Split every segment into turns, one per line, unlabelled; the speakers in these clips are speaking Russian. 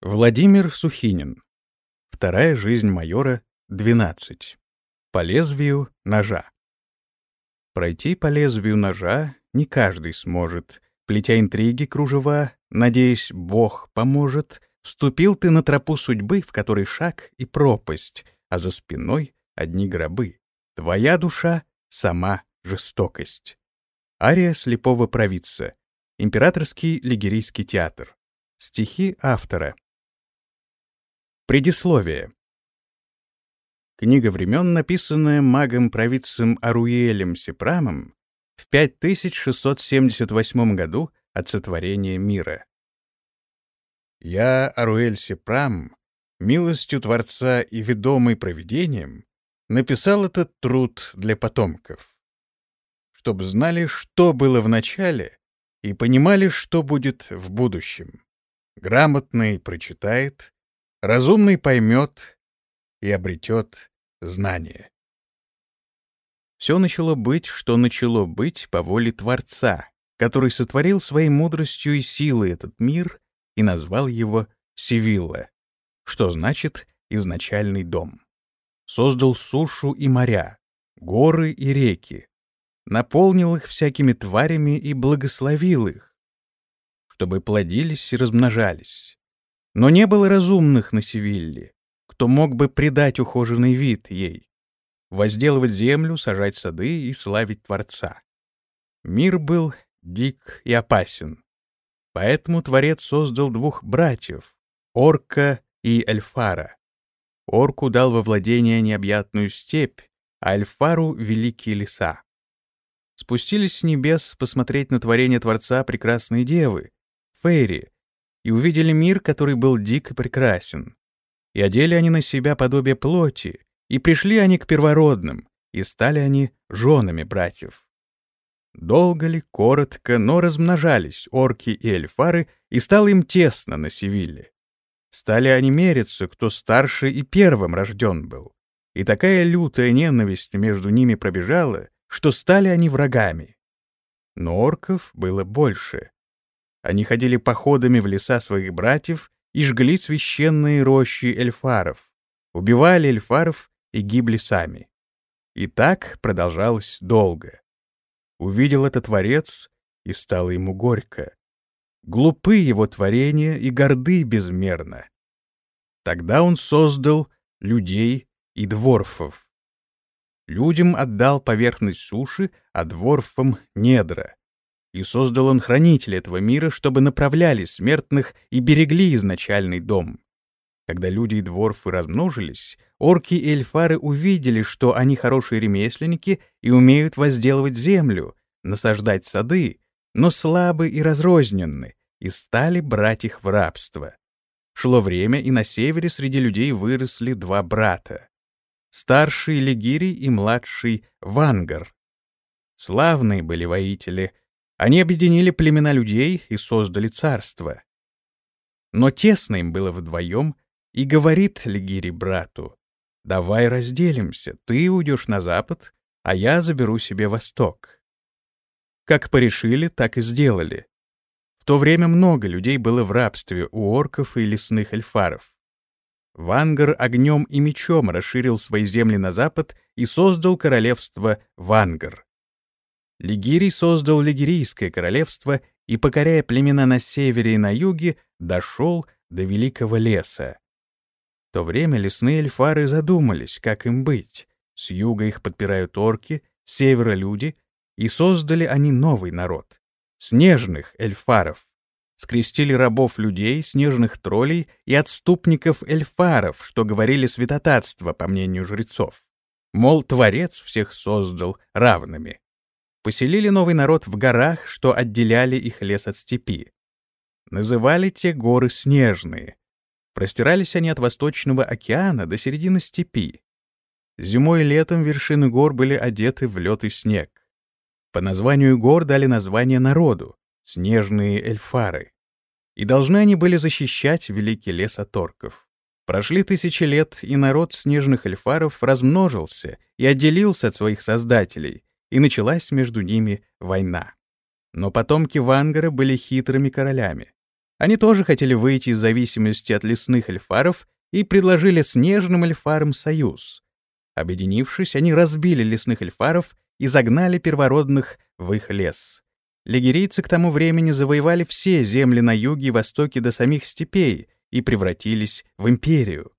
Владимир Сухинин. Вторая жизнь майора, 12. По лезвию ножа. Пройти по лезвию ножа не каждый сможет. Плетя интриги кружева, надеясь, Бог поможет, вступил ты на тропу судьбы, в которой шаг и пропасть, а за спиной одни гробы. Твоя душа — сама жестокость. Ария слепого провидца. Императорский лигерийский театр. Стихи автора. Предисловие. Книга времен, написанная магом-провидцем Аруелем Сепрамом в 5678 году от сотворения мира. Я, Аруэль Сепрам, милостью Творца и ведомый провидением, написал этот труд для потомков, чтобы знали, что было в начале, и понимали, что будет в будущем. Грамотный прочитает, Разумный поймет и обретет знание. Все начало быть, что начало быть по воле Творца, который сотворил своей мудростью и силой этот мир и назвал его Севилла, что значит «изначальный дом». Создал сушу и моря, горы и реки, наполнил их всякими тварями и благословил их, чтобы плодились и размножались но не было разумных на Севилле, кто мог бы придать ухоженный вид ей, возделывать землю, сажать сады и славить Творца. Мир был дик и опасен. Поэтому Творец создал двух братьев — Орка и Эльфара. Орку дал во владение необъятную степь, а Эльфару — великие леса. Спустились с небес посмотреть на творение Творца прекрасные девы, Фейри, и увидели мир, который был дик и прекрасен. И одели они на себя подобие плоти, и пришли они к первородным, и стали они женами братьев. Долго ли, коротко, но размножались орки и эльфары, и стало им тесно на Севилле. Стали они мериться, кто старше и первым рожден был. И такая лютая ненависть между ними пробежала, что стали они врагами. Но орков было больше, они ходили походами в леса своих братьев и жгли священные рощи эльфаров, убивали эльфаров и гибли сами. И так продолжалось долго. Увидел это Творец, и стало ему горько. Глупы его творения и горды безмерно. Тогда он создал людей и дворфов. Людям отдал поверхность суши, а дворфам — недра. И создал он хранителей этого мира, чтобы направляли смертных и берегли изначальный дом. Когда люди и дворфы размножились, орки и эльфары увидели, что они хорошие ремесленники и умеют возделывать землю, насаждать сады, но слабы и разрозненны, и стали брать их в рабство. Шло время, и на севере среди людей выросли два брата. Старший Легирий и младший Вангар. Славные были воители, они объединили племена людей и создали царство. Но тесно им было вдвоем, и говорит Легири брату, «Давай разделимся, ты уйдешь на запад, а я заберу себе восток». Как порешили, так и сделали. В то время много людей было в рабстве у орков и лесных эльфаров. Вангар огнем и мечом расширил свои земли на запад и создал королевство Вангар. Лигирий создал Лигирийское королевство и, покоряя племена на севере и на юге, дошел до Великого леса. В то время лесные эльфары задумались, как им быть. С юга их подпирают орки, с севера — люди, и создали они новый народ — снежных эльфаров. Скрестили рабов людей, снежных троллей и отступников эльфаров, что говорили святотатство, по мнению жрецов. Мол, Творец всех создал равными поселили новый народ в горах, что отделяли их лес от степи. Называли те горы Снежные. Простирались они от Восточного океана до середины степи. Зимой и летом вершины гор были одеты в лед и снег. По названию гор дали название народу — снежные эльфары. И должны они были защищать великий лес от орков. Прошли тысячи лет, и народ снежных эльфаров размножился и отделился от своих создателей, и началась между ними война. Но потомки Вангара были хитрыми королями. Они тоже хотели выйти из зависимости от лесных эльфаров и предложили снежным эльфарам союз. Объединившись, они разбили лесных эльфаров и загнали первородных в их лес. Лигерийцы к тому времени завоевали все земли на юге и востоке до самих степей и превратились в империю.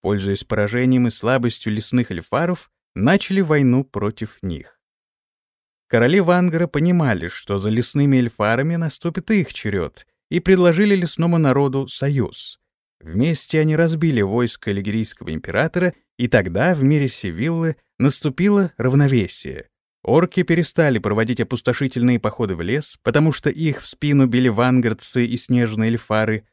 Пользуясь поражением и слабостью лесных эльфаров, начали войну против них. Короли Вангара понимали, что за лесными эльфарами наступит их черед, и предложили лесному народу союз. Вместе они разбили войско лигерийского императора, и тогда в мире Севиллы наступило равновесие. Орки перестали проводить опустошительные походы в лес, потому что их в спину били вангардцы и снежные эльфары.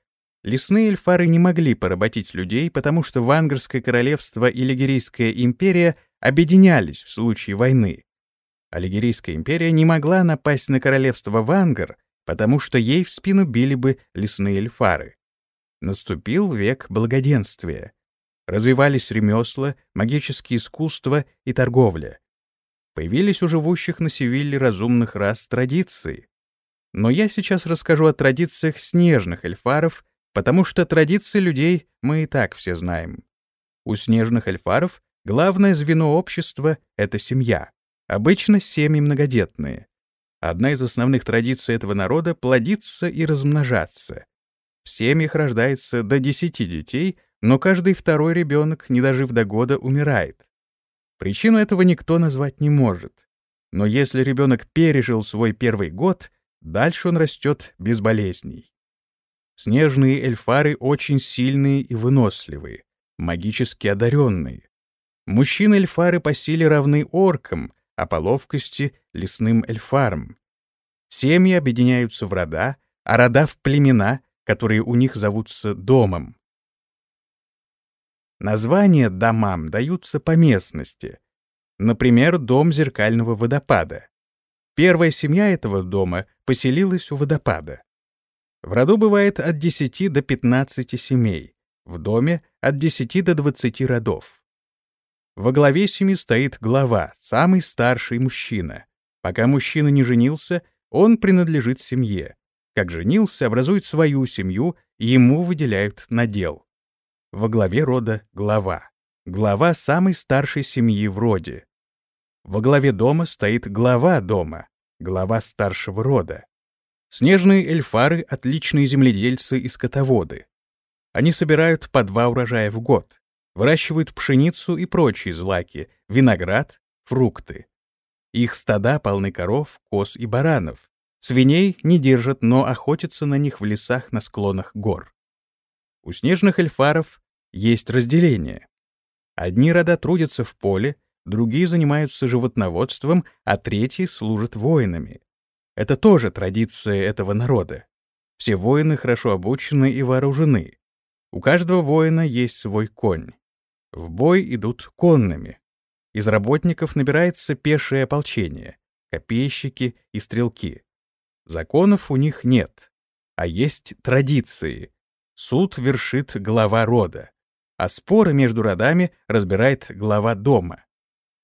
Лесные эльфары не могли поработить людей, потому что Вангарское королевство и Лигерийская империя объединялись в случае войны. А Лигерийская империя не могла напасть на королевство Вангар, потому что ей в спину били бы лесные эльфары. Наступил век благоденствия. Развивались ремесла, магические искусства и торговля. Появились у живущих на Севилле разумных рас традиции. Но я сейчас расскажу о традициях снежных эльфаров, потому что традиции людей мы и так все знаем. У снежных эльфаров главное звено общества — это семья. Обычно семьи многодетные. Одна из основных традиций этого народа — плодиться и размножаться. В семьях рождается до 10 детей, но каждый второй ребенок, не дожив до года, умирает. Причину этого никто назвать не может. Но если ребенок пережил свой первый год, дальше он растет без болезней. Снежные эльфары очень сильные и выносливые, магически одаренные. Мужчины-эльфары по силе равны оркам, а по ловкости — лесным эльфарам. Семьи объединяются в рода, а рода — в племена, которые у них зовутся домом. Названия домам даются по местности. Например, дом зеркального водопада. Первая семья этого дома поселилась у водопада. В роду бывает от 10 до 15 семей, в доме — от 10 до 20 родов. Во главе семьи стоит глава, самый старший мужчина. Пока мужчина не женился, он принадлежит семье. Как женился, образует свою семью, и ему выделяют надел во главе рода глава. Глава самой старшей семьи в роде. Во главе дома стоит глава дома, глава старшего рода. Снежные эльфары — отличные земледельцы и скотоводы. Они собирают по два урожая в год, выращивают пшеницу и прочие злаки, виноград, фрукты. Их стада полны коров, коз и баранов. Свиней не держат, но охотятся на них в лесах на склонах гор. У снежных эльфаров есть разделение. Одни рода трудятся в поле, другие занимаются животноводством, а третьи служат воинами. Это тоже традиция этого народа. Все воины хорошо обучены и вооружены. У каждого воина есть свой конь. В бой идут конными. Из работников набирается пешее ополчение, копейщики и стрелки. Законов у них нет, а есть традиции. Суд вершит глава рода а споры между родами разбирает глава дома.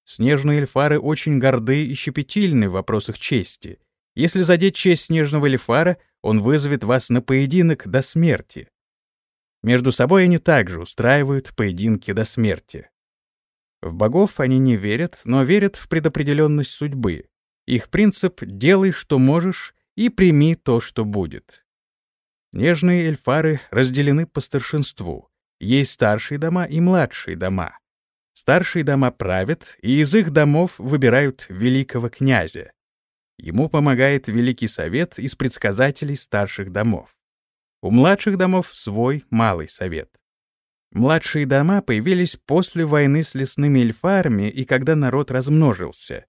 Снежные эльфары очень горды и щепетильны в вопросах чести. Если задеть честь снежного эльфара, он вызовет вас на поединок до смерти. Между собой они также устраивают поединки до смерти. В богов они не верят, но верят в предопределенность судьбы. Их принцип «делай, что можешь, и прими то, что будет». Нежные эльфары разделены по старшинству. Есть старшие дома и младшие дома. Старшие дома правят, и из их домов выбирают великого князя. Ему помогает Великий Совет из предсказателей старших домов. У младших домов свой малый совет. Младшие дома появились после войны с лесными эльфарами и когда народ размножился.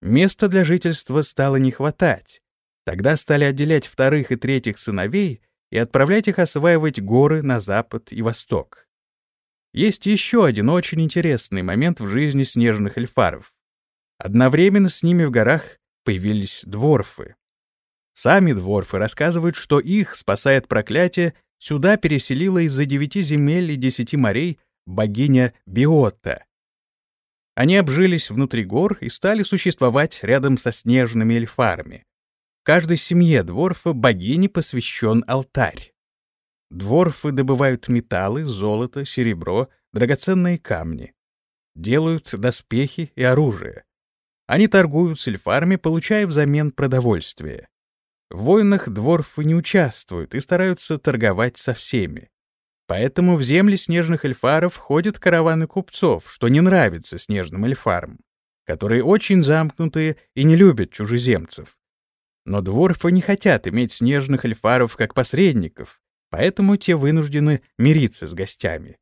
Места для жительства стало не хватать. Тогда стали отделять вторых и третьих сыновей и отправлять их осваивать горы на запад и восток. Есть еще один очень интересный момент в жизни снежных эльфаров. Одновременно с ними в горах появились дворфы. Сами дворфы рассказывают, что их, спасает проклятие, сюда переселила из-за девяти земель и десяти морей богиня Биота. Они обжились внутри гор и стали существовать рядом со снежными эльфарами. В каждой семье дворфа богине посвящен алтарь. Дворфы добывают металлы, золото, серебро, драгоценные камни. Делают доспехи и оружие. Они торгуют с эльфарами, получая взамен продовольствие. В войнах дворфы не участвуют и стараются торговать со всеми. Поэтому в земли снежных эльфаров ходят караваны купцов, что не нравится снежным эльфарам, которые очень замкнутые и не любят чужеземцев. Но дворфы не хотят иметь снежных эльфаров как посредников, поэтому те вынуждены мириться с гостями.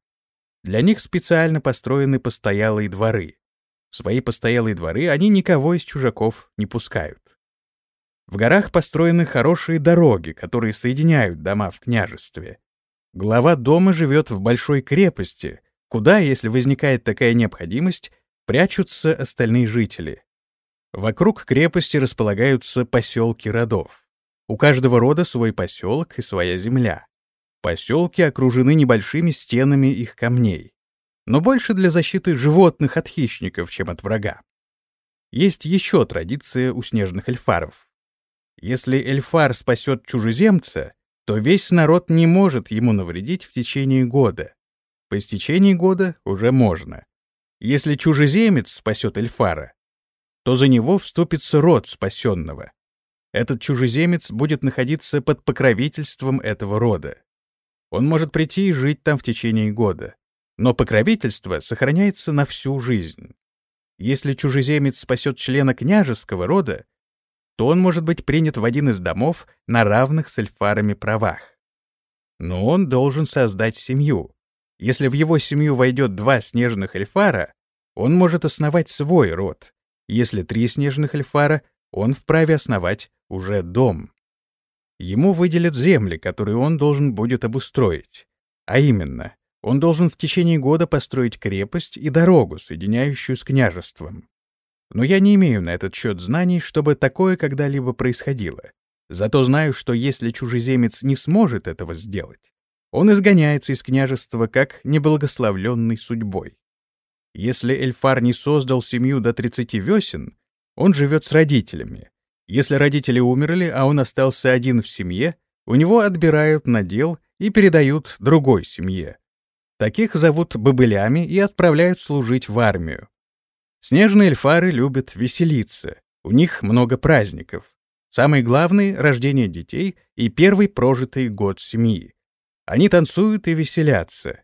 Для них специально построены постоялые дворы. В свои постоялые дворы они никого из чужаков не пускают. В горах построены хорошие дороги, которые соединяют дома в княжестве. Глава дома живет в большой крепости, куда, если возникает такая необходимость, прячутся остальные жители. Вокруг крепости располагаются поселки родов. У каждого рода свой поселок и своя земля. Поселки окружены небольшими стенами их камней, но больше для защиты животных от хищников, чем от врага. Есть еще традиция у снежных эльфаров. Если эльфар спасет чужеземца, то весь народ не может ему навредить в течение года. По истечении года уже можно. Если чужеземец спасет эльфара, то за него вступится род спасенного. Этот чужеземец будет находиться под покровительством этого рода. Он может прийти и жить там в течение года. Но покровительство сохраняется на всю жизнь. Если чужеземец спасет члена княжеского рода, то он может быть принят в один из домов на равных с эльфарами правах. Но он должен создать семью. Если в его семью войдет два снежных эльфара, он может основать свой род. Если три снежных эльфара, он вправе основать уже дом. Ему выделят земли, которые он должен будет обустроить. А именно, он должен в течение года построить крепость и дорогу, соединяющую с княжеством. Но я не имею на этот счет знаний, чтобы такое когда-либо происходило. Зато знаю, что если чужеземец не сможет этого сделать, он изгоняется из княжества как неблагословленный судьбой. Если Эльфар не создал семью до 30 весен, он живет с родителями. Если родители умерли, а он остался один в семье, у него отбирают надел и передают другой семье. Таких зовут бобылями и отправляют служить в армию. Снежные эльфары любят веселиться. У них много праздников. Самый главный — рождение детей и первый прожитый год семьи. Они танцуют и веселятся.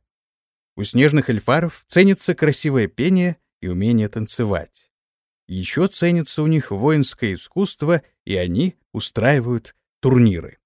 У снежных эльфаров ценится красивое пение и умение танцевать. Еще ценится у них воинское искусство, и они устраивают турниры.